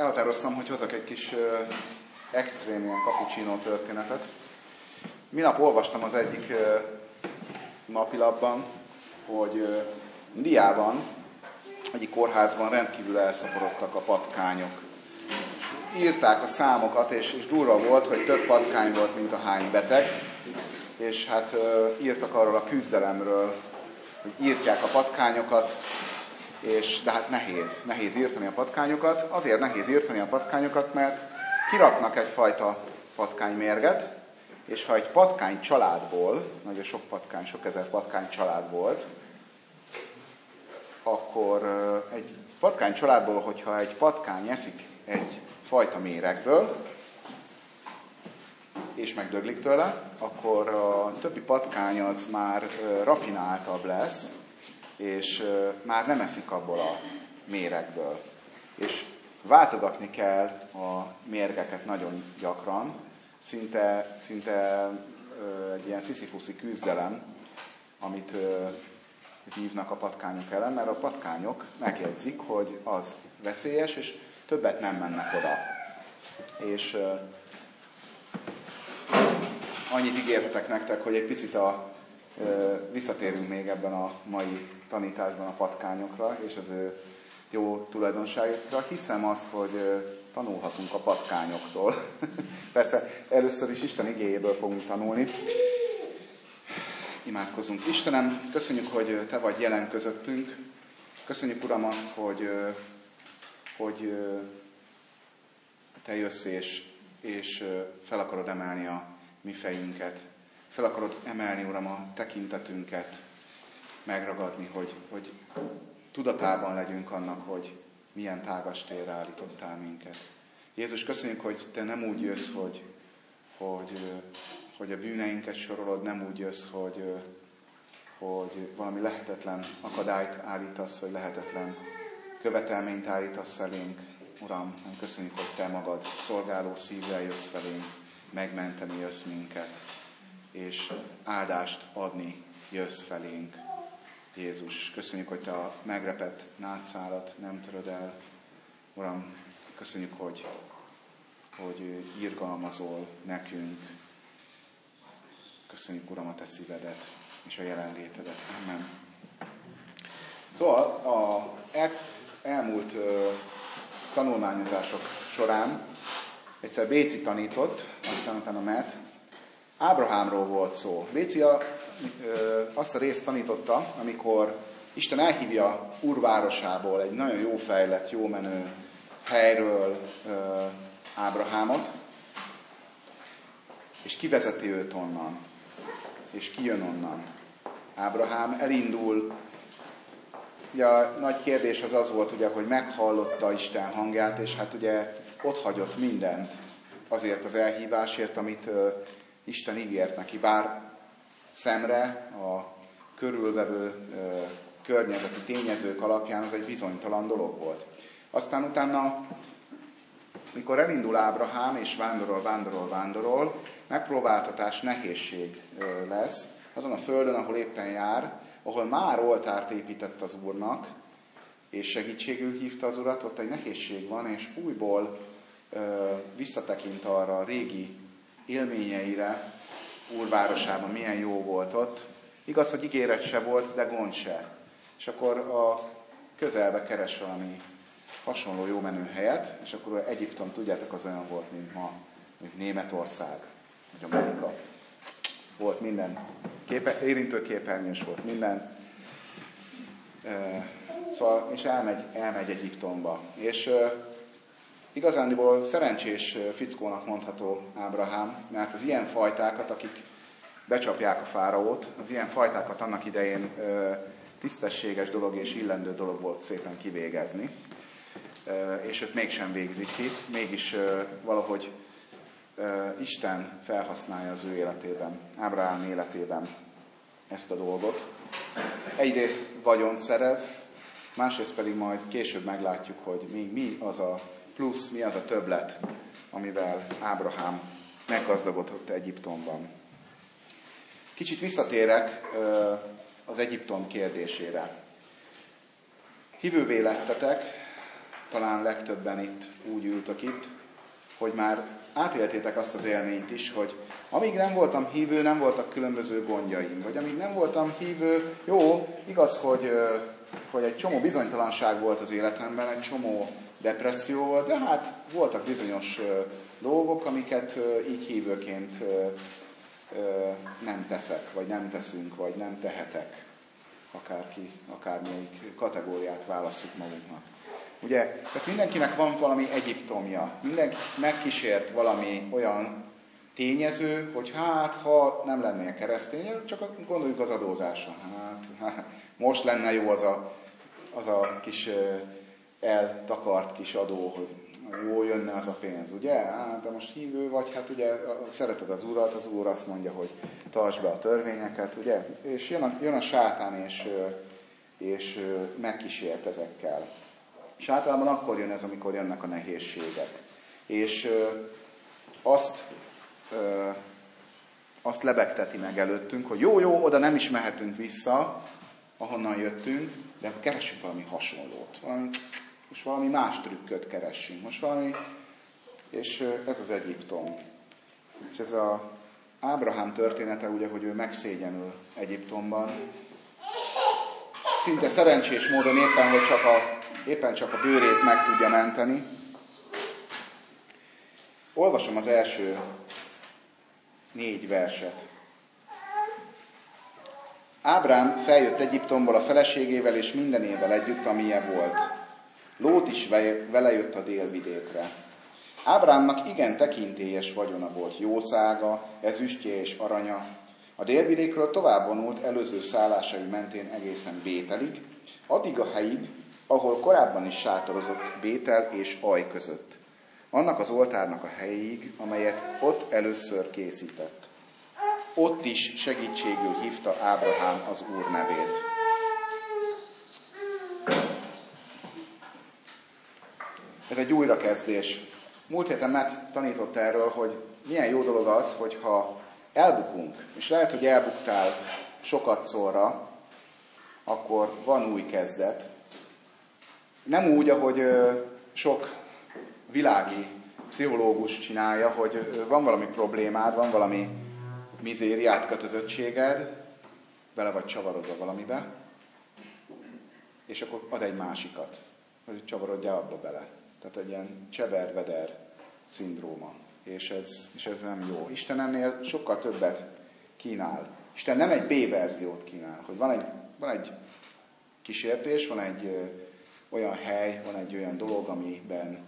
elhatároztam, hogy hozok egy kis uh, extrém ilyen cappuccino történetet. Minap olvastam az egyik uh, napilapban, hogy uh, Diában, egyik kórházban rendkívül elszaporodtak a patkányok. Írták a számokat, és, és durva volt, hogy több patkány volt, mint a hány beteg, és hát uh, írtak arról a küzdelemről, hogy írtják a patkányokat, és, de hát nehéz, nehéz írtani a patkányokat. Azért nehéz írtani a patkányokat, mert kiraknak egyfajta patkánymérget, és ha egy patkány családból, nagyon sok patkány, sok ezer patkány család volt, akkor egy patkány családból, hogyha egy patkány eszik egy fajta méregből, és megdöglik tőle, akkor a többi patkány az már rafináltabb lesz, és már nem eszik abból a méregből. És váltogatni kell a mérgeket nagyon gyakran, szinte, szinte egy ilyen sziszifuszi küzdelem, amit hívnak a patkányok ellen, mert a patkányok megjegyzik, hogy az veszélyes, és többet nem mennek oda. És annyit ígérhetek nektek, hogy egy picit a, visszatérünk még ebben a mai tanításban a patkányokra és az ő jó tulajdonságokra. Hiszem azt, hogy tanulhatunk a patkányoktól. Persze először is Isten igéjéből fogunk tanulni. Imádkozunk. Istenem, köszönjük, hogy Te vagy jelen közöttünk. Köszönjük, Uram, azt, hogy, hogy Te jössz és, és fel akarod emelni a mi fejünket. Fel akarod emelni, Uram, a tekintetünket, megragadni, hogy, hogy tudatában legyünk annak, hogy milyen tágas térre állítottál minket. Jézus, köszönjük, hogy Te nem úgy jössz, hogy, hogy, hogy a bűneinket sorolod, nem úgy jössz, hogy, hogy valami lehetetlen akadályt állítasz, vagy lehetetlen követelményt állítasz elénk. Uram, köszönjük, hogy Te magad szolgáló szívvel jössz felénk, megmenteni jössz minket, és áldást adni jössz felénk. Jézus, köszönjük, hogy Te a megrepett nátszálat nem töröd el. Uram, köszönjük, hogy, hogy irgalmazol nekünk. Köszönjük, Uram, a Te szívedet és a jelenlétedet. Amen. Szóval a el, elmúlt ö, tanulmányozások során egyszer Béci tanított, aztán utána Matt, Ábrahámról volt szó. Béci a, ö, azt a részt tanította, amikor Isten elhívja úrvárosából egy nagyon jó fejlett, jó menő helyről Ábrahámot, és kivezeti őt onnan, és kijön onnan. Ábrahám elindul, ugye a nagy kérdés az az volt, ugye, hogy meghallotta Isten hangját, és hát ugye ott hagyott mindent azért az elhívásért, amit Isten ígért neki, bár szemre a körülvevő környezeti tényezők alapján az egy bizonytalan dolog volt. Aztán utána, mikor elindul Ábrahám, és vándorol, vándorol, vándorol, megpróbáltatás, nehézség lesz azon a földön, ahol éppen jár, ahol már oltárt épített az Úrnak, és segítségül hívta az Urat, ott egy nehézség van, és újból visszatekint arra a régi élményeire, úrvárosában milyen jó volt ott. Igaz, hogy ígéret se volt, de gond se. És akkor a közelbe keres valami hasonló jó menő helyet, és akkor Egyiptom, tudjátok, az olyan volt, mint ma, mint Németország, vagy Amerika. Volt minden, képe, érintő képernyős volt minden. E, szóval, és elmegy, elmegy Egyiptomba. És Igazándiból szerencsés fickónak mondható Ábrahám, mert az ilyen fajtákat, akik becsapják a fáraót, az ilyen fajtákat annak idején tisztességes dolog és illendő dolog volt szépen kivégezni, és őt mégsem végzik ki, mégis valahogy Isten felhasználja az ő életében, Ábrahám életében ezt a dolgot. Egyrészt vagyont szerez, másrészt pedig majd később meglátjuk, hogy még mi az a plusz mi az a többlet, amivel Ábrahám meggazdagodott Egyiptomban. Kicsit visszatérek az Egyiptom kérdésére. Hívővé lettetek, talán legtöbben itt úgy ültök itt, hogy már átéltétek azt az élményt is, hogy amíg nem voltam hívő, nem voltak különböző gondjaim. Vagy amíg nem voltam hívő, jó, igaz, hogy, hogy egy csomó bizonytalanság volt az életemben, egy csomó depresszió volt, de hát voltak bizonyos dolgok, amiket így hívőként nem teszek, vagy nem teszünk, vagy nem tehetek. Akárki, akármelyik kategóriát választjuk magunknak. Ugye, tehát mindenkinek van valami Egyiptomja, mindenki megkísért valami olyan tényező, hogy hát, ha nem lennél keresztény, csak gondoljuk az adózásra. Hát most lenne jó az a, az a kis eltakart kis adó, hogy jó jönne az a pénz, ugye? Hát, de most hívő vagy, hát ugye szereted az urat, az úr azt mondja, hogy tartsd be a törvényeket, ugye? És jön a, jön a sátán, és, és megkísért ezekkel. És általában akkor jön ez, amikor jönnek a nehézségek. És azt, azt lebegteti meg előttünk, hogy jó, jó, oda nem is mehetünk vissza, ahonnan jöttünk, de keressük valami hasonlót. Valami, most valami más trükköt keressünk. Most valami, és ez az Egyiptom. És ez a Ábrahám története, ugye, hogy ő megszégyenül Egyiptomban. Szinte szerencsés módon éppen, hogy csak a éppen csak a bőrét meg tudja menteni. Olvasom az első négy verset. Ábrám feljött Egyiptomból a feleségével és mindenével együtt, amilyen volt. Lót is vele jött a délvidékre. Ábrámnak igen tekintélyes vagyona volt, jószága, ezüstje és aranya. A délvidékről tovább vonult előző szállásai mentén egészen Bételig, addig a helyig, ahol korábban is sátorozott Bétel és Aj között, annak az oltárnak a helyéig, amelyet ott először készített. Ott is segítségül hívta Ábrahám az Úr nevét. Ez egy újrakezdés. Múlt héten Matt tanított erről, hogy milyen jó dolog az, hogyha elbukunk, és lehet, hogy elbuktál sokat szóra, akkor van új kezdet, nem úgy, ahogy sok világi pszichológus csinálja, hogy van valami problémád, van valami mizériát, kötözöttséged, bele vagy csavarodva valamibe, és akkor ad egy másikat, hogy csavarodjál abba bele. Tehát egy ilyen cseber-veder szindróma. És ez, és ez nem jó. Isten ennél sokkal többet kínál. Isten nem egy B-verziót kínál, hogy van egy, van egy kísértés, van egy olyan hely, van egy olyan dolog, amiben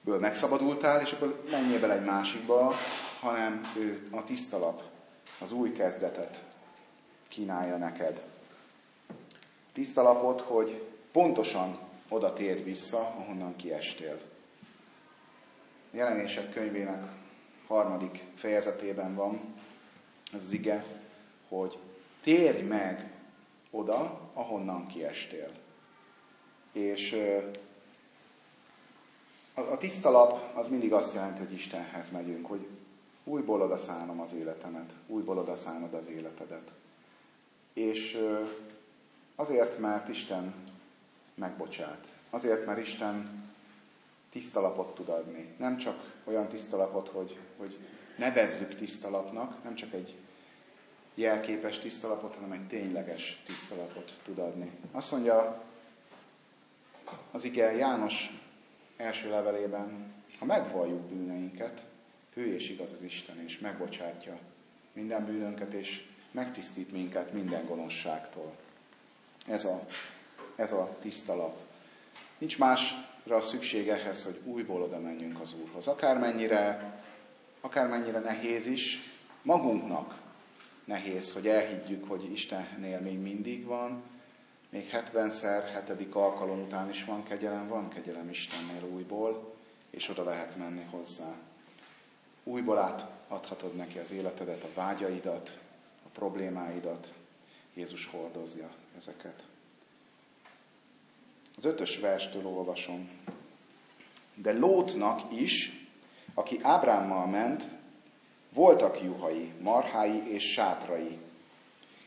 ből megszabadultál, és akkor menjél bele egy másikba, hanem ő a tiszta lap, az új kezdetet kínálja neked. Tiszta lapot, hogy pontosan oda térd vissza, ahonnan kiestél. Jelenések könyvének harmadik fejezetében van ez az ige, hogy térj meg oda, ahonnan kiestél. És a tiszta lap az mindig azt jelenti, hogy Istenhez megyünk, hogy újból oda szánom az életemet, újból oda szánod az életedet. És azért, mert Isten megbocsát. Azért, mert Isten tiszta lapot tud adni. Nem csak olyan tiszta lapot, hogy, hogy nevezzük tiszta lapnak, nem csak egy jelképes tiszta lapot, hanem egy tényleges tiszta lapot tud adni. Azt mondja az ige János első levelében, ha megvalljuk bűneinket, ő és igaz az Isten, és megbocsátja minden bűnönket, és megtisztít minket minden gonoszságtól. Ez a, ez a tiszta lap. Nincs másra szükség ehhez, hogy újból oda menjünk az Úrhoz. Akármennyire, akármennyire nehéz is, magunknak nehéz, hogy elhiggyük, hogy Istennél még mindig van, még 70-szer, hetedik alkalom után is van kegyelem, van kegyelem Istennél újból, és oda lehet menni hozzá. Újból átadhatod neki az életedet, a vágyaidat, a problémáidat. Jézus hordozja ezeket. Az ötös verstől olvasom. De Lótnak is, aki Ábrámmal ment, voltak juhai, marhái és sátrai,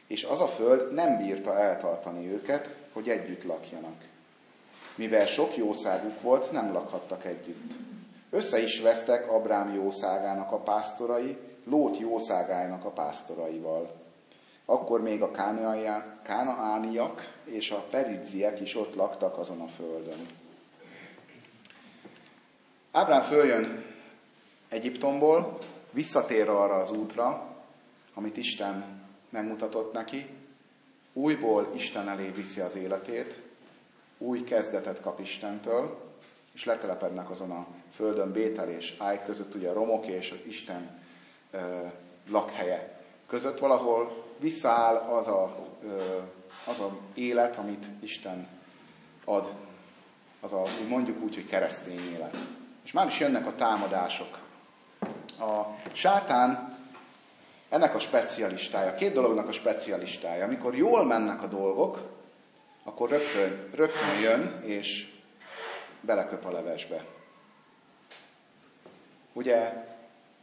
és az a föld nem bírta eltartani őket, hogy együtt lakjanak. Mivel sok jószáguk volt, nem lakhattak együtt. Össze is vesztek Abrám jószágának a pásztorai, Lót jószágának a pásztoraival. Akkor még a kánaániak és a perizziek is ott laktak azon a földön. Ábrám följön Egyiptomból, visszatér arra az útra, amit Isten megmutatott neki, újból Isten elé viszi az életét, új kezdetet kap Istentől, és letelepednek azon a földön Bétel és Áj között, ugye a romok és az Isten ö, lakhelye között valahol visszaáll az a, az a élet, amit Isten ad, az a, mondjuk úgy, hogy keresztény élet. És már is jönnek a támadások. A sátán ennek a specialistája, két dolognak a specialistája. Amikor jól mennek a dolgok, akkor rögtön, rögtön jön, és beleköp a levesbe. Ugye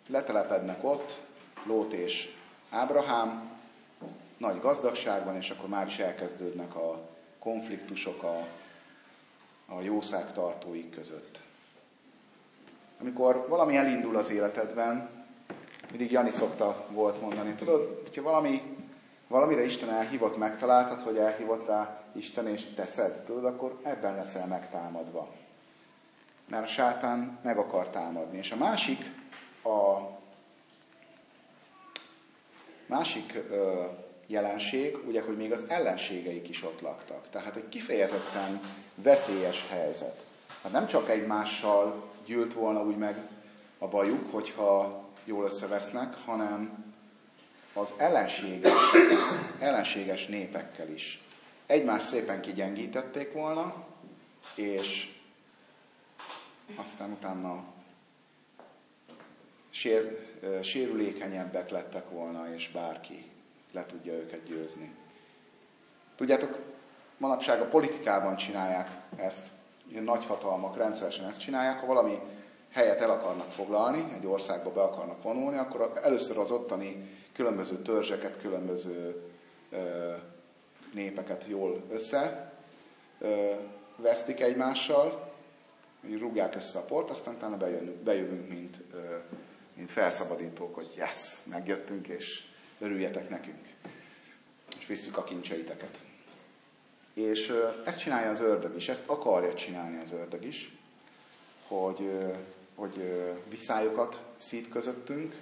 letelepednek ott Lót és Ábrahám, nagy gazdagságban, és akkor már is elkezdődnek a konfliktusok a, a jószág tartóik között. Amikor valami elindul az életedben, mindig Jani szokta volt mondani, tudod, hogyha valami, valamire Isten elhívott, megtaláltad, hogy elhívott rá Isten és teszed, tudod, akkor ebben leszel megtámadva. Mert a sátán meg akar támadni. És a másik, a másik jelenség, ugye, hogy még az ellenségeik is ott laktak. Tehát egy kifejezetten veszélyes helyzet. Hát nem csak egymással gyűlt volna úgy meg a bajuk, hogyha jól összevesznek, hanem az ellenséges, ellenséges népekkel is. Egymást szépen kigyengítették volna, és aztán utána sér, sérülékenyebbek lettek volna, és bárki le tudja őket győzni. Tudjátok, manapság a politikában csinálják ezt, ilyen nagyhatalmak rendszeresen ezt csinálják, ha valami helyet el akarnak foglalni, egy országba be akarnak vonulni, akkor először az ottani különböző törzseket, különböző ö, népeket jól össze ö, vesztik egymással, rúgják össze a port, aztán utána bejövünk mint, ö, mint felszabadítók, hogy yes, megjöttünk, és örüljetek nekünk. És visszük a kincseiteket. És ezt csinálja az ördög is, ezt akarja csinálni az ördög is, hogy, hogy viszályokat szít közöttünk,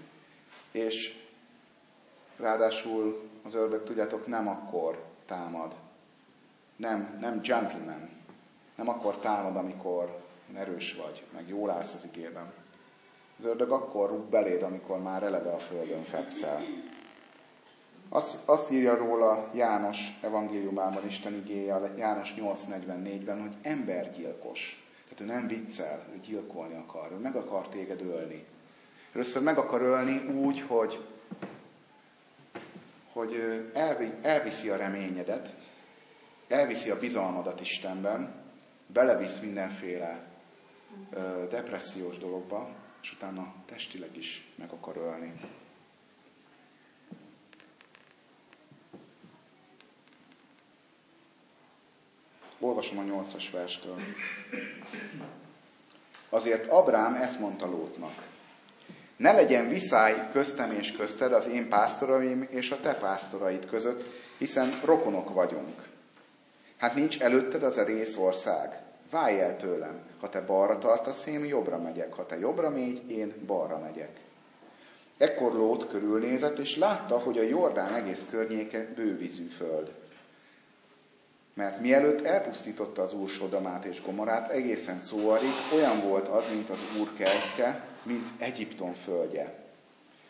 és ráadásul az ördög, tudjátok, nem akkor támad. Nem, nem gentleman. Nem akkor támad, amikor erős vagy, meg jól állsz az igében. Az ördög akkor rúg beléd, amikor már eleve a földön fekszel. Azt, azt írja róla János evangéliumában Isten igéje, János 8.44-ben, hogy embergyilkos. Tehát ő nem viccel, ő gyilkolni akar, ő meg akar téged ölni. Először meg akar ölni úgy, hogy, hogy elvi, elviszi a reményedet, elviszi a bizalmadat Istenben, belevisz mindenféle depressziós dologba, és utána testileg is meg akar ölni. Olvasom a nyolcas verstől. Azért Abrám ezt mondta Lótnak. Ne legyen viszály köztem és közted az én pásztoraim és a te pásztoraid között, hiszen rokonok vagyunk. Hát nincs előtted az egész ország. Válj el tőlem. Ha te balra tartasz, én jobbra megyek. Ha te jobbra mégy, én balra megyek. Ekkor Lót körülnézett, és látta, hogy a Jordán egész környéke bővízű föld mert mielőtt elpusztította az Úr Sodomát és Gomorát, egészen szóarig olyan volt az, mint az Úr kertje, mint Egyiptom földje.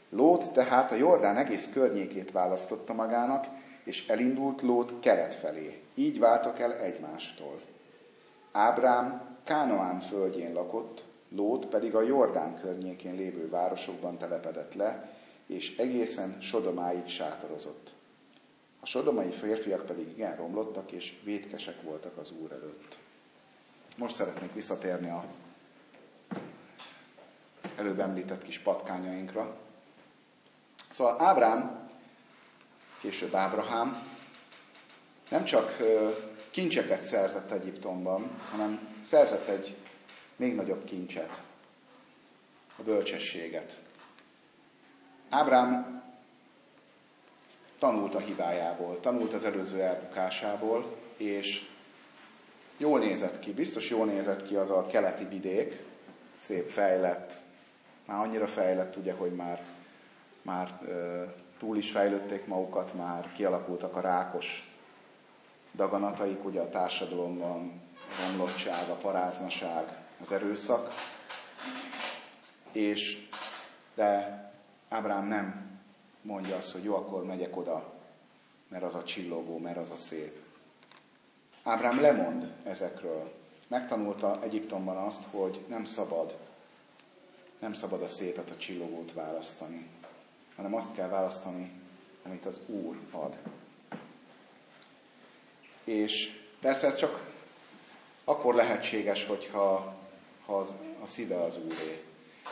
Lót tehát a Jordán egész környékét választotta magának, és elindult Lót kelet felé. Így váltak el egymástól. Ábrám Kánoán földjén lakott, Lót pedig a Jordán környékén lévő városokban telepedett le, és egészen Sodomáig sátorozott. A sodomai férfiak pedig igen romlottak, és vétkesek voltak az Úr előtt. Most szeretnék visszatérni a előbb említett kis patkányainkra. Szóval Ábrám, később Ábrahám, nem csak kincseket szerzett Egyiptomban, hanem szerzett egy még nagyobb kincset, a bölcsességet. Ábrám tanult a hibájából, tanult az előző elbukásából, és jól nézett ki, biztos jól nézett ki az a keleti vidék, szép fejlett, már annyira fejlett, ugye, hogy már, már túl is fejlődték magukat, már kialakultak a rákos daganataik, ugye a társadalomban, romlottság, a paráznaság, az erőszak, és de Ábrám nem mondja azt, hogy jó, akkor megyek oda, mert az a csillogó, mert az a szép. Ábrám lemond ezekről. Megtanulta Egyiptomban azt, hogy nem szabad, nem szabad a szépet, a csillogót választani, hanem azt kell választani, amit az Úr ad. És persze ez csak akkor lehetséges, hogyha ha az, a szíve az Úré.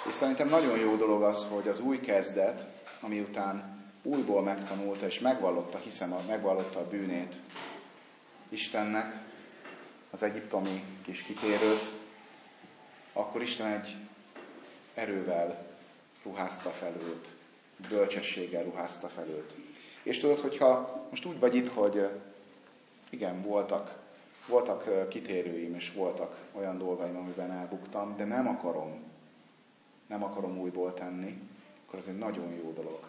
És szerintem nagyon jó dolog az, hogy az új kezdet, ami után újból megtanulta és megvallotta, hiszem, megvallotta a bűnét Istennek, az egyiptomi kis kitérőt, akkor Isten egy erővel ruházta fel őt, bölcsességgel ruházta fel őt. És tudod, hogyha most úgy vagy itt, hogy igen, voltak, voltak kitérőim, és voltak olyan dolgaim, amiben elbuktam, de nem akarom, nem akarom újból tenni, akkor ez egy nagyon jó dolog.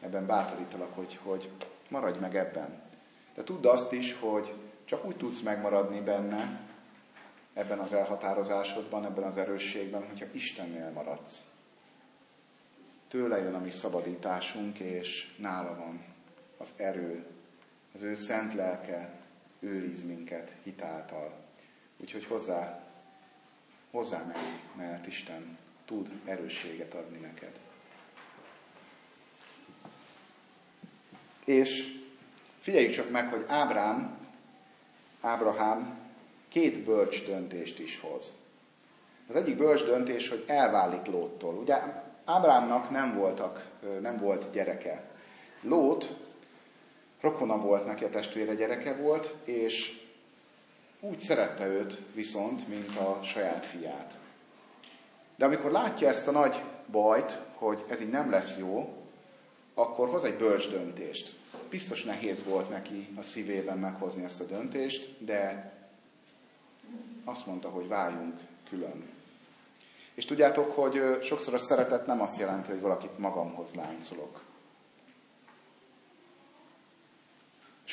Ebben bátorítalak, hogy, hogy maradj meg ebben. De tudd azt is, hogy csak úgy tudsz megmaradni benne, ebben az elhatározásodban, ebben az erősségben, hogyha Istennél maradsz. Tőle jön a mi szabadításunk, és nála van az erő, az ő szent lelke őriz minket hitáltal. Úgyhogy hozzá, hozzá menj, mert Isten tud erősséget adni neked. És figyeljük csak meg, hogy Ábrám, Ábrahám két bölcs döntést is hoz. Az egyik bölcs döntés, hogy elválik Lóttól. Ugye Ábrámnak nem, voltak, nem volt gyereke. Lót rokona volt neki, a testvére gyereke volt, és úgy szerette őt viszont, mint a saját fiát. De amikor látja ezt a nagy bajt, hogy ez így nem lesz jó, akkor hoz egy bölcs döntést. Biztos nehéz volt neki a szívében meghozni ezt a döntést, de azt mondta, hogy váljunk külön. És tudjátok, hogy sokszor a szeretet nem azt jelenti, hogy valakit magamhoz láncolok.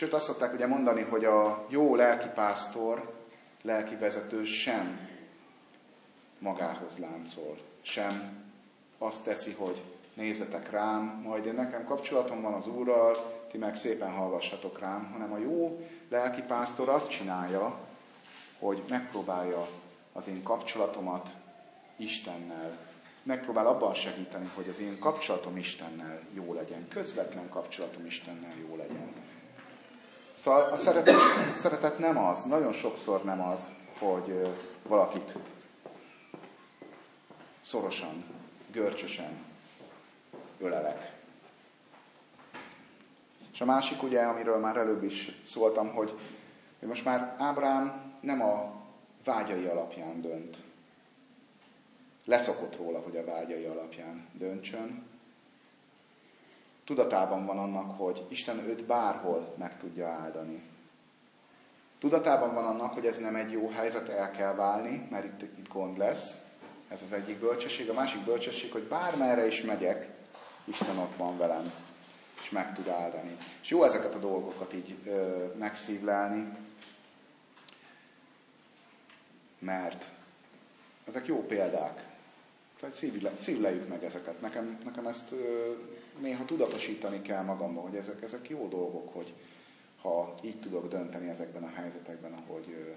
Sőt, azt szokták ugye mondani, hogy a jó lelkipásztor, lelkivezető sem magához láncol, sem azt teszi, hogy nézzetek rám, majd én nekem kapcsolatom van az Úrral, ti meg szépen hallgassatok rám, hanem a jó lelkipásztor azt csinálja, hogy megpróbálja az én kapcsolatomat Istennel, megpróbál abban segíteni, hogy az én kapcsolatom Istennel jó legyen, közvetlen kapcsolatom Istennel jó legyen. Szóval a szeretet, a szeretet nem az, nagyon sokszor nem az, hogy valakit szorosan, görcsösen ölelek. És a másik ugye, amiről már előbb is szóltam, hogy most már Ábrám nem a vágyai alapján dönt. Leszokott róla, hogy a vágyai alapján döntsön, tudatában van annak, hogy Isten őt bárhol meg tudja áldani. Tudatában van annak, hogy ez nem egy jó helyzet, el kell válni, mert itt, itt gond lesz. Ez az egyik bölcsesség. A másik bölcsesség, hogy bármerre is megyek, Isten ott van velem, és meg tud áldani. És jó ezeket a dolgokat így ö, megszívlelni, mert ezek jó példák. Tehát szívle, szívleljük meg ezeket. Nekem, nekem ezt néha tudatosítani kell magamban, hogy ezek, ezek jó dolgok, hogy ha így tudok dönteni ezekben a helyzetekben, ahogy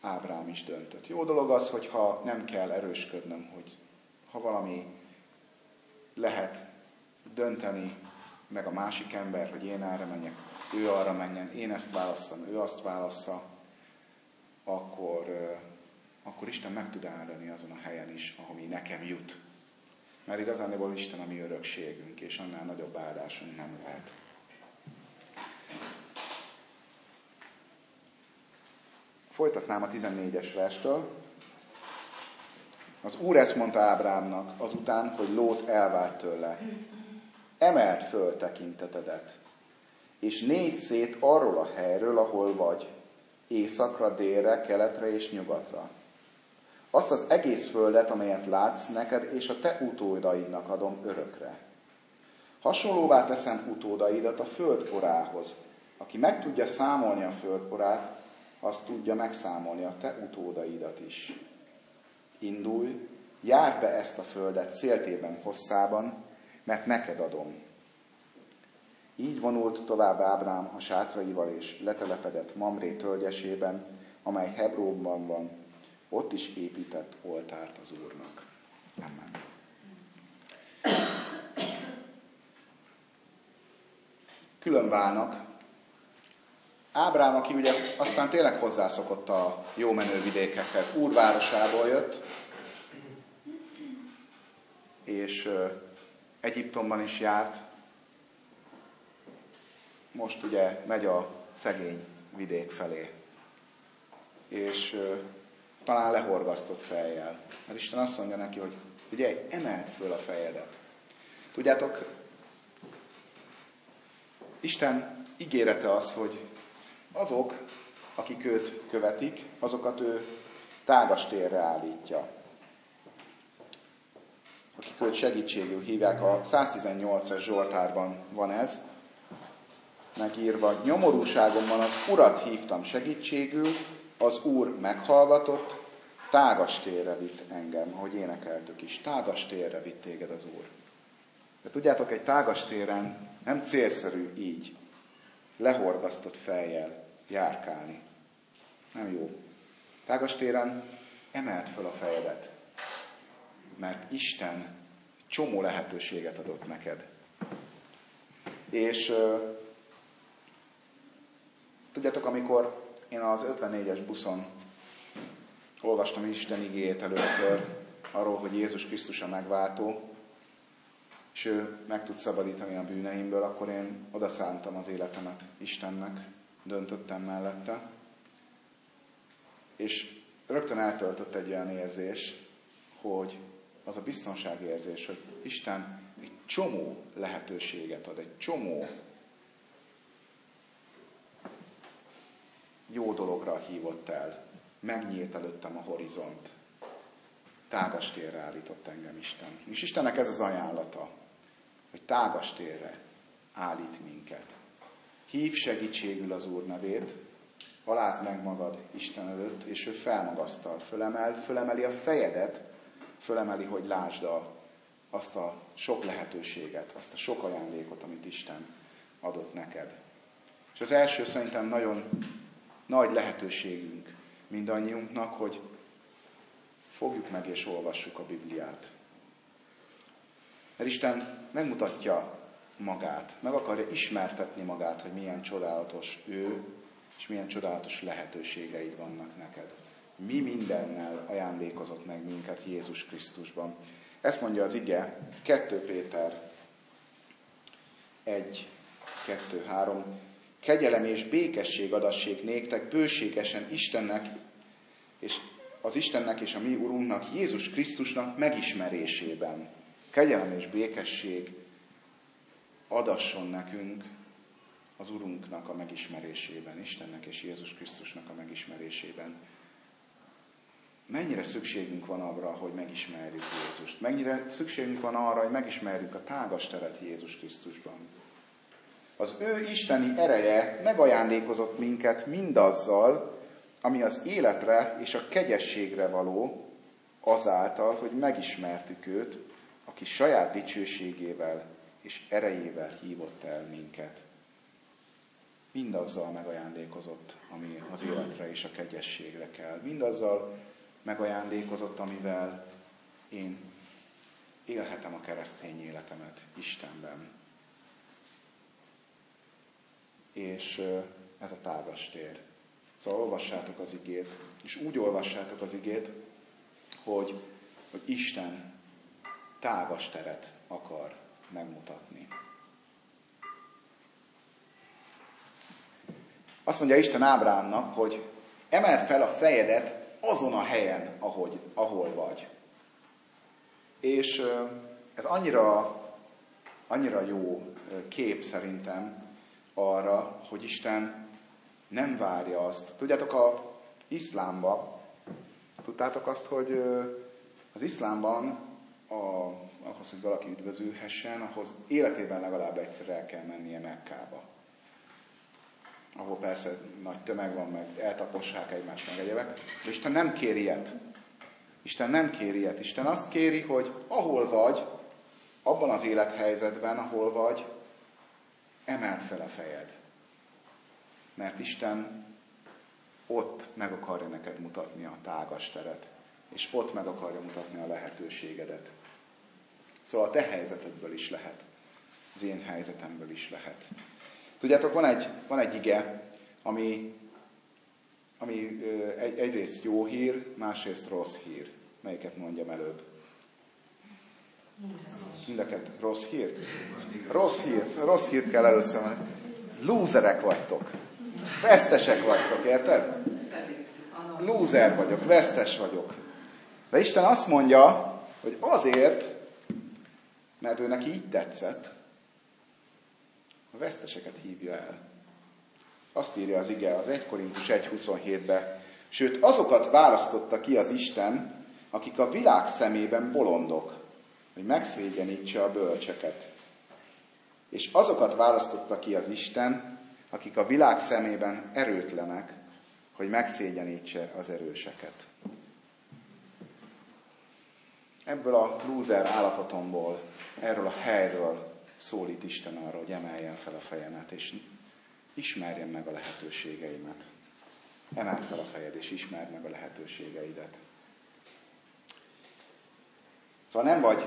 Ábrám is döntött. Jó dolog az, hogyha nem kell erősködnöm, hogy ha valami lehet dönteni, meg a másik ember, hogy én erre menjek, ő arra menjen, én ezt választom, ő azt válassza, akkor, akkor Isten meg tud áldani azon a helyen is, ami nekem jut. Mert igazán Isten a mi örökségünk, és annál nagyobb áldásunk nem lehet. Folytatnám a 14-es verstől. Az Úr ezt mondta Ábrámnak azután, hogy Lót elvált tőle. Emelt föl tekintetedet, és nézz szét arról a helyről, ahol vagy, északra, délre, keletre és nyugatra. Azt az egész földet, amelyet látsz, neked és a te utódaidnak adom örökre. Hasonlóvá teszem utódaidat a földkorához. Aki meg tudja számolni a földkorát, az tudja megszámolni a te utódaidat is. Indulj, járd be ezt a földet széltében hosszában, mert neked adom. Így vonult tovább Ábrám a sátraival, és letelepedett Mamré tölgyesében, amely Hebróban van, ott is épített oltárt az Úrnak. Amen. Külön válnak. Ábrám, aki ugye aztán tényleg hozzászokott a jó menő vidékekhez, úrvárosából jött, és Egyiptomban is járt, most ugye megy a szegény vidék felé. És talán lehorgasztott fejjel. Mert Isten azt mondja neki, hogy ugye emelt föl a fejedet. Tudjátok, Isten ígérete az, hogy azok, akik őt követik, azokat ő tágas térre állítja. Akik őt segítségül hívják, a 118-as Zsoltárban van ez, megírva, nyomorúságomban az Urat hívtam segítségül, az Úr meghallgatott, tágas térre vitt engem, ahogy énekeltük is. Tágas térre vitt téged az Úr. De tudjátok, egy tágas téren nem célszerű így lehorgasztott fejjel járkálni. Nem jó. Tágas téren emelt föl a fejedet, mert Isten csomó lehetőséget adott neked. És tudjátok, amikor én az 54-es buszon olvastam Isten igéjét először arról, hogy Jézus Krisztus a megváltó, és ő meg tud szabadítani a bűneimből, akkor én odaszántam az életemet Istennek, döntöttem mellette. És rögtön eltöltött egy olyan érzés, hogy az a biztonságérzés, hogy Isten egy csomó lehetőséget ad, egy csomó jó dologra hívott el. Megnyílt előttem a horizont. Tágas térre állított engem Isten. És Istennek ez az ajánlata, hogy tágas térre állít minket. Hív segítségül az Úr nevét, alázd meg magad Isten előtt, és ő felmagasztal, fölemel, fölemeli a fejedet, fölemeli, hogy lásd a, azt a sok lehetőséget, azt a sok ajándékot, amit Isten adott neked. És az első szerintem nagyon nagy lehetőségünk mindannyiunknak, hogy fogjuk meg és olvassuk a Bibliát. Mert Isten megmutatja magát, meg akarja ismertetni magát, hogy milyen csodálatos ő, és milyen csodálatos lehetőségeid vannak neked. Mi mindennel ajándékozott meg minket Jézus Krisztusban. Ezt mondja az ige, 2 Péter 1, 2, 3 kegyelem és békesség adassék néktek bőségesen Istennek, és az Istennek és a mi Urunknak, Jézus Krisztusnak megismerésében. Kegyelem és békesség adasson nekünk az Urunknak a megismerésében, Istennek és Jézus Krisztusnak a megismerésében. Mennyire szükségünk van arra, hogy megismerjük Jézust? Mennyire szükségünk van arra, hogy megismerjük a tágas teret Jézus Krisztusban? Az ő isteni ereje megajándékozott minket mindazzal, ami az életre és a kegyességre való, azáltal, hogy megismertük őt, aki saját dicsőségével és erejével hívott el minket. Mindazzal megajándékozott, ami az életre és a kegyességre kell. Mindazzal megajándékozott, amivel én élhetem a keresztény életemet Istenben és ez a tágas tér. Szóval olvassátok az igét, és úgy olvassátok az igét, hogy, hogy Isten tágas teret akar megmutatni. Azt mondja Isten Ábrámnak, hogy emeld fel a fejedet azon a helyen, ahogy, ahol vagy. És ez annyira, annyira jó kép szerintem arra, hogy Isten nem várja azt. Tudjátok, a iszlámba, tudtátok azt, hogy az iszlámban a, ahhoz, hogy valaki üdvözülhessen, ahhoz életében legalább egyszer el kell mennie Mekkába. Ahol persze nagy tömeg van, meg eltapossák egymást, meg egyebek. De Isten nem kéri ilyet. Isten nem kéri ilyet. Isten azt kéri, hogy ahol vagy, abban az élethelyzetben, ahol vagy, emeld fel a fejed. Mert Isten ott meg akarja neked mutatni a tágas teret, és ott meg akarja mutatni a lehetőségedet. Szóval a te helyzetedből is lehet, az én helyzetemből is lehet. Tudjátok, van egy, van egy ige, ami, ami egy, egyrészt jó hír, másrészt rossz hír. Melyiket mondjam előbb? Mindeket rossz hírt? Rossz hírt, rossz hírt kell először mondani. Lúzerek vagytok. Vesztesek vagytok, érted? Lúzer vagyok, vesztes vagyok. De Isten azt mondja, hogy azért, mert ő neki így tetszett, a veszteseket hívja el. Azt írja az ige az 1 Korintus 1.27-be, sőt azokat választotta ki az Isten, akik a világ szemében bolondok, hogy megszégyenítse a bölcseket. És azokat választotta ki az Isten, akik a világ szemében erőtlenek, hogy megszégyenítse az erőseket. Ebből a lúzer állapotomból, erről a helyről szólít Isten arra, hogy emeljen fel a fejemet, és ismerjen meg a lehetőségeimet. Emeld fel a fejed, és ismerd meg a lehetőségeidet. Szóval nem vagy,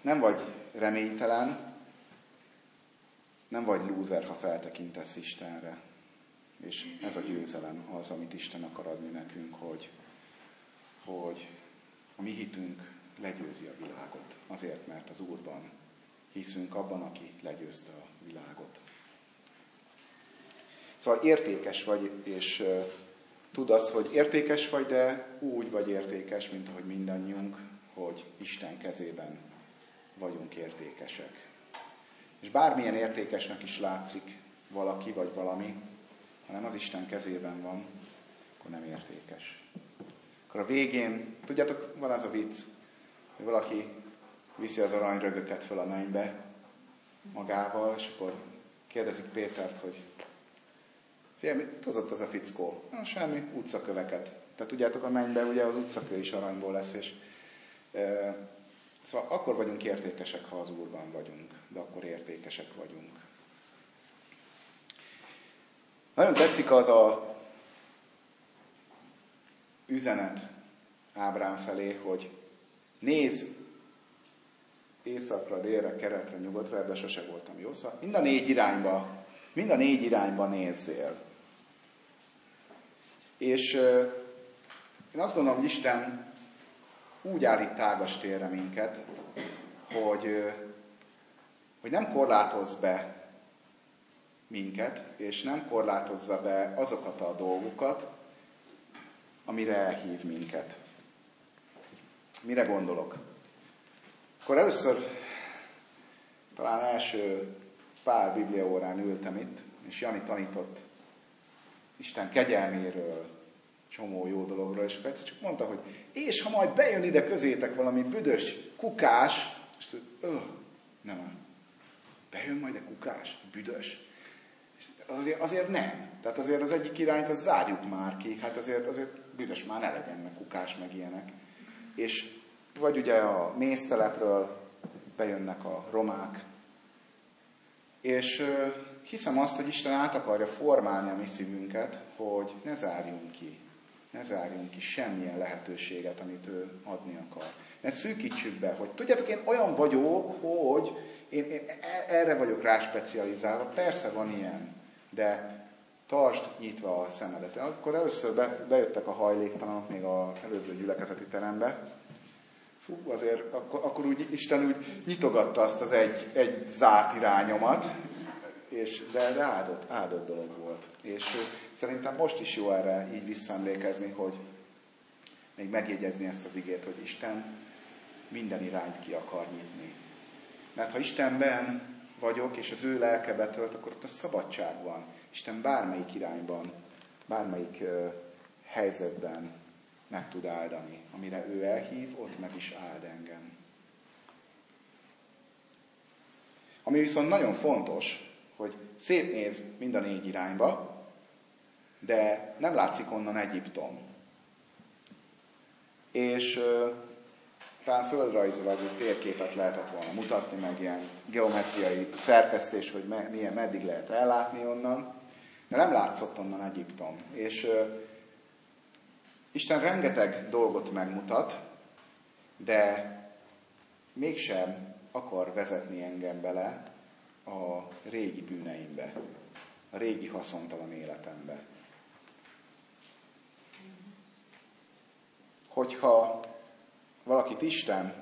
nem vagy reménytelen, nem vagy lúzer, ha feltekintesz Istenre. És ez a győzelem az, amit Isten akar adni nekünk, hogy, hogy a mi hitünk legyőzi a világot. Azért, mert az Úrban hiszünk abban, aki legyőzte a világot. Szóval értékes vagy, és uh, hogy értékes vagy, de úgy vagy értékes, mint ahogy mindannyiunk, hogy Isten kezében vagyunk értékesek. És bármilyen értékesnek is látszik valaki vagy valami, ha nem az Isten kezében van, akkor nem értékes. Akkor a végén, tudjátok, van az a vicc, hogy valaki viszi az aranyrögöket föl a mennybe magával, és akkor kérdezik Pétert, hogy figyelj, mit hozott az a fickó? Na, semmi, utcaköveket. Tehát tudjátok, a mennybe ugye az utcakő is aranyból lesz, és szóval akkor vagyunk értékesek, ha az Úrban vagyunk, de akkor értékesek vagyunk. Nagyon tetszik az a üzenet Ábrám felé, hogy nézz északra, délre, keretre, nyugatra, ebben sose voltam jó. Szóval mind a négy irányba, mind a négy irányba nézzél. És én azt gondolom, hogy Isten úgy állít tágas térre minket, hogy, hogy nem korlátoz be minket, és nem korlátozza be azokat a dolgokat, amire elhív minket. Mire gondolok? Akkor először, talán első pár bibliaórán ültem itt, és Jani tanított Isten kegyelméről, csomó jó dologról, és akkor egyszer csak mondta, hogy és ha majd bejön ide közétek valami büdös kukás, és öh, nem, bejön majd egy kukás, büdös. Azért, azért nem. Tehát azért az egyik irányt az zárjuk már ki. Hát azért, azért büdös már ne legyen meg kukás, meg ilyenek. És vagy ugye a méztelepről bejönnek a romák. És hiszem azt, hogy Isten át akarja formálni a mi szívünket, hogy ne zárjunk ki. Ne zárjunk ki semmilyen lehetőséget, amit ő adni akar. Ne szűkítsük be, hogy tudjátok, én olyan vagyok, hogy én, én e, erre vagyok rá specializálva. Persze van ilyen, de tartsd nyitva a szemedet. Akkor először be, bejöttek a hajléktalanok még a előző gyülekezeti terembe, Fú, azért akkor, akkor úgy Isten úgy nyitogatta azt az egy, egy zárt irányomat, és, de, áldott, áldott dolog volt. És szerintem most is jó erre így visszaemlékezni, hogy még megjegyezni ezt az igét, hogy Isten minden irányt ki akar nyitni. Mert ha Istenben vagyok, és az ő lelke betölt, akkor ott a szabadság van. Isten bármelyik irányban, bármelyik uh, helyzetben meg tud áldani. Amire ő elhív, ott meg is áld engem. Ami viszont nagyon fontos, hogy szétnéz mind a négy irányba, de nem látszik onnan Egyiptom. És talán földrajzilag egy térképet lehetett volna mutatni, meg ilyen geometriai szerkesztés, hogy me, milyen, meddig lehet ellátni onnan, de nem látszott onnan Egyiptom. És uh, Isten rengeteg dolgot megmutat, de mégsem akar vezetni engem bele a régi bűneimbe, a régi haszontalan életembe. Hogyha valakit Isten,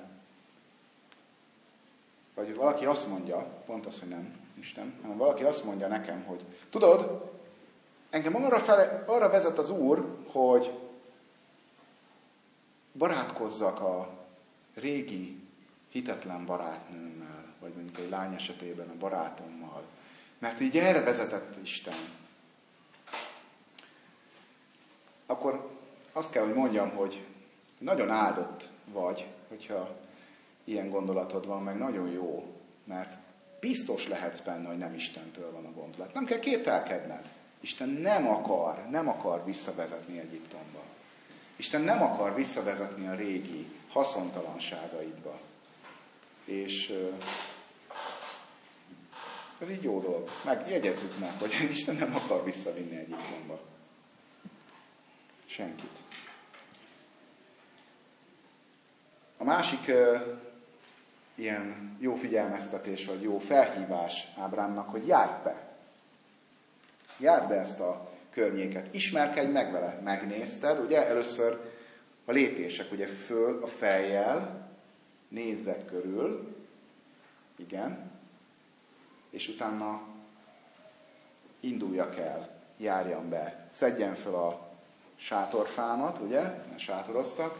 vagy valaki azt mondja, pont az, hogy nem Isten, hanem valaki azt mondja nekem, hogy tudod, engem arra, fele, arra vezet az Úr, hogy barátkozzak a régi hitetlen barátnőmmel, vagy mondjuk egy lány esetében a barátommal. Mert így erre vezetett Isten. Akkor azt kell, hogy mondjam, hogy nagyon áldott vagy, hogyha ilyen gondolatod van, meg nagyon jó, mert biztos lehetsz benne, hogy nem Istentől van a gondolat. Nem kell kételkedned. Isten nem akar, nem akar visszavezetni Egyiptomba. Isten nem akar visszavezetni a régi haszontalanságaidba. És ez így jó dolog. Megjegyezzük meg, hogy Isten nem akar visszavinni Egyiptomba. Senkit. A másik ilyen jó figyelmeztetés, vagy jó felhívás Ábrámnak, hogy járd be. Járd be ezt a környéket. Ismerkedj meg vele. Megnézted, ugye? Először a lépések, ugye föl a fejjel, nézzek körül, igen, és utána induljak el, járjam be, szedjen föl a sátorfámat, ugye, mert sátoroztak,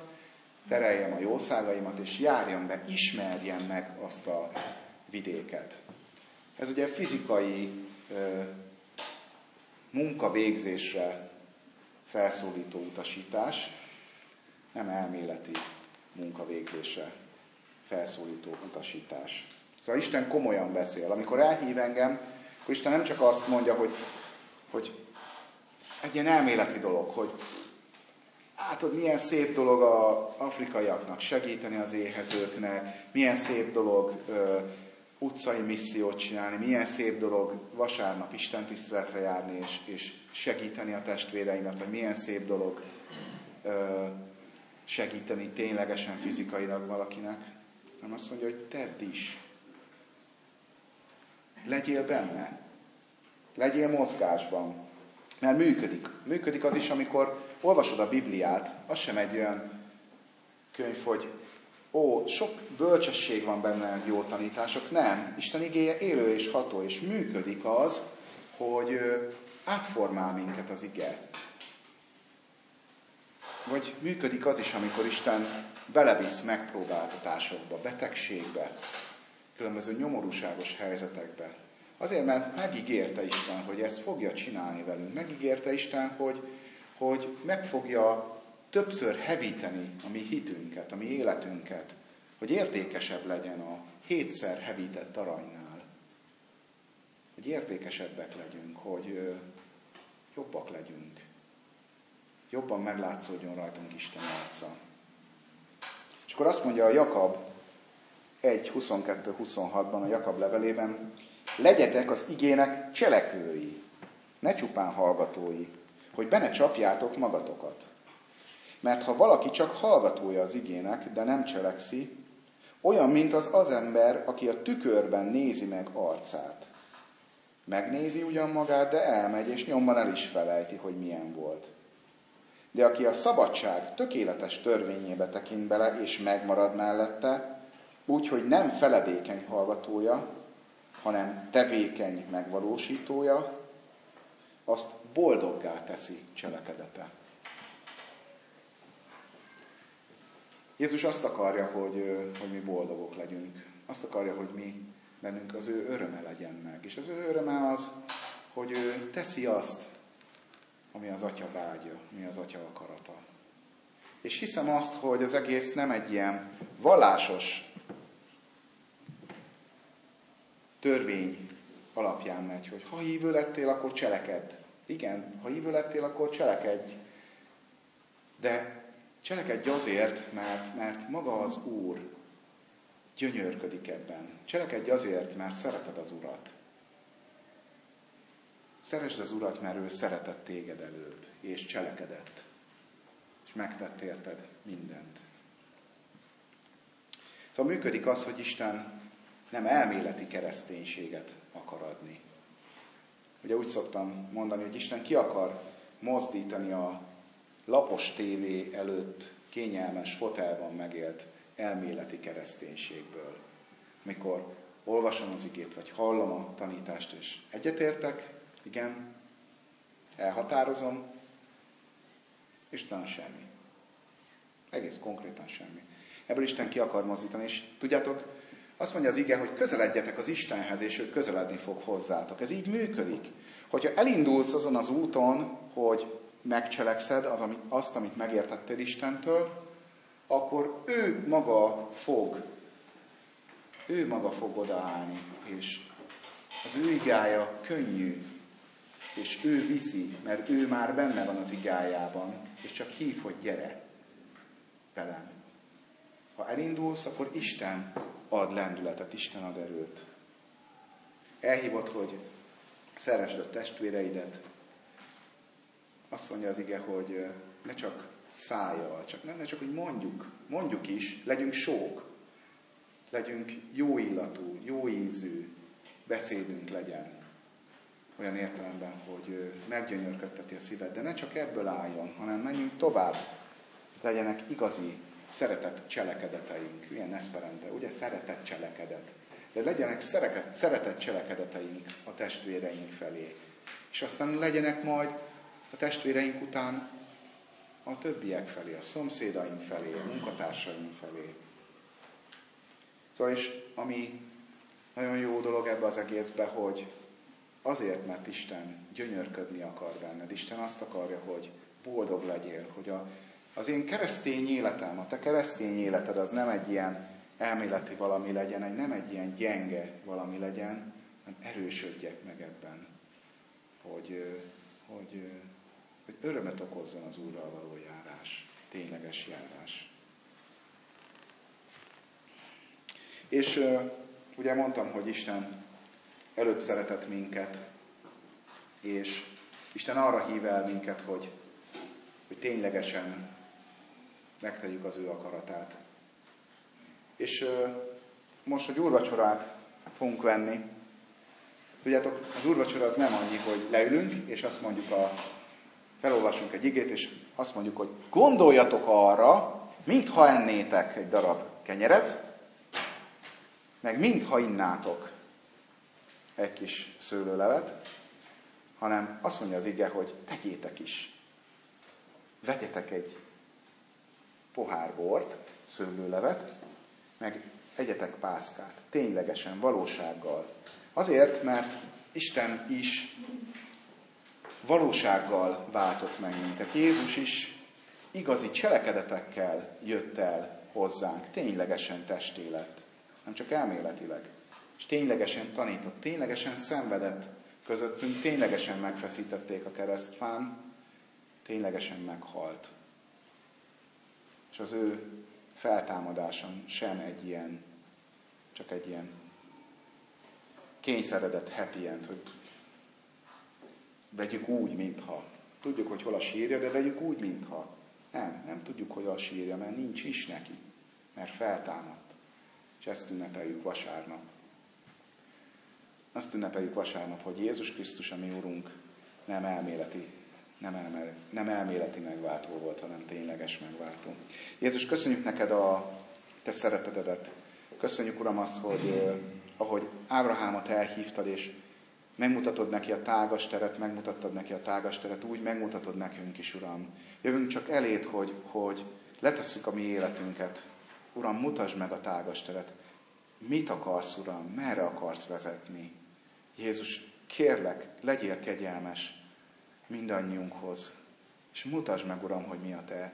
tereljem a jószágaimat, és járjam be, ismerjem meg azt a vidéket. Ez ugye fizikai ö, munkavégzésre felszólító utasítás, nem elméleti munkavégzésre felszólító utasítás. Szóval Isten komolyan beszél. Amikor elhív engem, akkor Isten nem csak azt mondja, hogy, hogy egy ilyen elméleti dolog, hogy Látod, milyen szép dolog a afrikaiaknak segíteni az éhezőknek, milyen szép dolog ö, utcai missziót csinálni, milyen szép dolog vasárnap Isten tiszteletre járni és, és segíteni a testvéreimet, vagy milyen szép dolog ö, segíteni ténylegesen fizikailag valakinek. Nem azt mondja, hogy tedd is. Legyél benne. Legyél mozgásban. Mert működik. Működik az is, amikor olvasod a Bibliát, az sem egy olyan könyv, hogy ó, sok bölcsesség van benne, jó tanítások. Nem. Isten igéje élő és ható, és működik az, hogy átformál minket az ige. Vagy működik az is, amikor Isten belevisz megpróbáltatásokba, betegségbe, különböző nyomorúságos helyzetekbe. Azért, mert megígérte Isten, hogy ezt fogja csinálni velünk. Megígérte Isten, hogy, hogy meg fogja többször hevíteni a mi hitünket, a mi életünket, hogy értékesebb legyen a hétszer hevített aranynál. Hogy értékesebbek legyünk, hogy jobbak legyünk. Jobban meglátszódjon rajtunk Isten arca. És akkor azt mondja a Jakab 1.22-26-ban a Jakab levelében, legyetek az igének cselekvői, ne csupán hallgatói, hogy benne csapjátok magatokat. Mert ha valaki csak hallgatója az igének, de nem cselekszi, olyan, mint az az ember, aki a tükörben nézi meg arcát. Megnézi ugyan magát, de elmegy, és nyomban el is felejti, hogy milyen volt. De aki a szabadság tökéletes törvényébe tekint bele, és megmarad mellette, úgy, hogy nem feledékeny hallgatója, hanem tevékeny megvalósítója, azt boldoggá teszi cselekedete. Jézus azt akarja, hogy, hogy mi boldogok legyünk. Azt akarja, hogy mi bennünk az ő öröme legyen meg. És az ő öröme az, hogy ő teszi azt, ami az atya vágya, ami az atya akarata. És hiszem azt, hogy az egész nem egy ilyen vallásos törvény alapján megy, hogy ha hívő lettél, akkor cselekedd. Igen, ha hívő lettél, akkor cselekedj. De cselekedj azért, mert, mert maga az Úr gyönyörködik ebben. Cselekedj azért, mert szereted az Urat. Szeresd az Urat, mert ő szeretett téged előbb, és cselekedett. És megtett érted mindent. Szóval működik az, hogy Isten nem elméleti kereszténységet akar adni. Ugye úgy szoktam mondani, hogy Isten ki akar mozdítani a lapos tévé előtt kényelmes fotelban megélt elméleti kereszténységből. Mikor olvasom az igét, vagy hallom a tanítást, és egyetértek, igen, elhatározom, és talán semmi. Egész konkrétan semmi. Ebből Isten ki akar mozdítani, és tudjátok, azt mondja az ige, hogy közeledjetek az Istenhez, és ő közeledni fog hozzátok. Ez így működik. Hogyha elindulsz azon az úton, hogy megcselekszed az, amit, azt, amit megértettél Istentől, akkor ő maga fog, ő maga fog odaállni, és az ő igája könnyű, és ő viszi, mert ő már benne van az igájában, és csak hív, hogy gyere velem. Ha elindulsz, akkor Isten ad lendületet, Isten ad erőt. Elhívott, hogy szeresd a testvéreidet. Azt mondja az ige, hogy ne csak szájjal, csak, ne, csak, hogy mondjuk, mondjuk is, legyünk sók, legyünk jó illatú, jó ízű, beszédünk legyen. Olyan értelemben, hogy meggyönyörködteti a szíved, de ne csak ebből álljon, hanem menjünk tovább. Legyenek igazi szeretett cselekedeteink. Milyen Esperante, ugye? Szeretett cselekedet. De legyenek szereket, szeretett cselekedeteink a testvéreink felé. És aztán legyenek majd a testvéreink után a többiek felé, a szomszédaink felé, a munkatársaink felé. Szóval és ami nagyon jó dolog ebbe az egészbe, hogy azért, mert Isten gyönyörködni akar benned. Isten azt akarja, hogy boldog legyél, hogy a az én keresztény életem, a te keresztény életed az nem egy ilyen elméleti valami legyen, egy nem egy ilyen gyenge valami legyen, hanem erősödjek meg ebben, hogy, hogy, hogy örömet okozzon az Úrral való járás, tényleges járás. És ugye mondtam, hogy Isten előbb szeretett minket, és Isten arra hív el minket, hogy, hogy ténylegesen megtegyük az ő akaratát. És most, hogy úrvacsorát fogunk venni, tudjátok, az úrvacsora az nem annyi, hogy leülünk, és azt mondjuk a, felolvasunk egy igét, és azt mondjuk, hogy gondoljatok arra, mintha ennétek egy darab kenyeret, meg mintha innátok egy kis szőlőlevet, hanem azt mondja az ige, hogy tegyétek is. Vegyetek egy pohár bort, szőlőlevet, meg egyetek pászkát. Ténylegesen, valósággal. Azért, mert Isten is valósággal váltott meg minket. Jézus is igazi cselekedetekkel jött el hozzánk, ténylegesen testélet, nem csak elméletileg. És ténylegesen tanított, ténylegesen szenvedett közöttünk, ténylegesen megfeszítették a keresztfán, ténylegesen meghalt. És az ő feltámadáson sem egy ilyen, csak egy ilyen kényszeredett happy end, hogy vegyük úgy, mintha. Tudjuk, hogy hol a sírja, de vegyük úgy, mintha. Nem, nem tudjuk, hogy a sírja, mert nincs is neki, mert feltámadt. És ezt ünnepeljük vasárnap. Azt ünnepeljük vasárnap, hogy Jézus Krisztus, a mi Urunk, nem elméleti nem, elméleti, nem elméleti megváltó volt, hanem tényleges megváltó. Jézus, köszönjük neked a te szeretetedet. Köszönjük, Uram, azt, hogy ahogy Ábrahámot elhívtad, és megmutatod neki a tágas teret, megmutattad neki a tágas teret, úgy megmutatod nekünk is, Uram. Jövünk csak eléd, hogy, hogy letesszük a mi életünket. Uram, mutasd meg a tágas teret. Mit akarsz, Uram? Merre akarsz vezetni? Jézus, kérlek, legyél kegyelmes mindannyiunkhoz, és mutasd meg, Uram, hogy mi a Te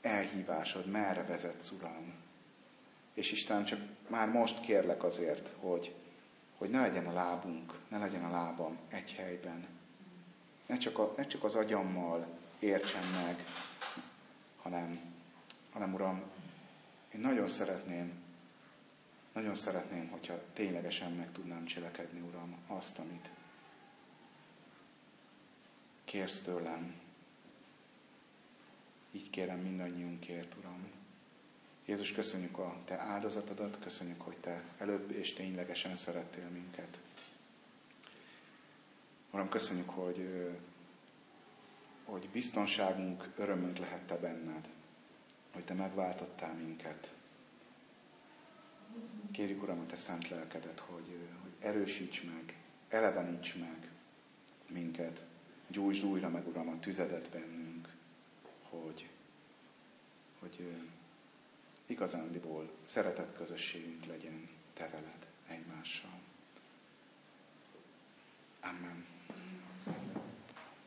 elhívásod, merre vezetsz, Uram. És Isten, csak már most kérlek azért, hogy, hogy ne legyen a lábunk, ne legyen a lábam egy helyben. Ne csak, a, ne csak az agyammal értsem meg, hanem, hanem Uram, én nagyon szeretném, nagyon szeretném, hogyha ténylegesen meg tudnám cselekedni, Uram, azt, amit kérsz tőlem. Így kérem mindannyiunkért, Uram. Jézus, köszönjük a Te áldozatodat, köszönjük, hogy Te előbb és ténylegesen szerettél minket. Uram, köszönjük, hogy, hogy biztonságunk, örömünk lehet Te benned, hogy Te megváltottál minket. Kérjük, Uram, a Te szent lelkedet, hogy, hogy erősíts meg, eleveníts meg minket, gyújtsd újra meg, Uram, a tüzedet bennünk, hogy, hogy igazándiból szeretett közösségünk legyen te veled egymással. Amen.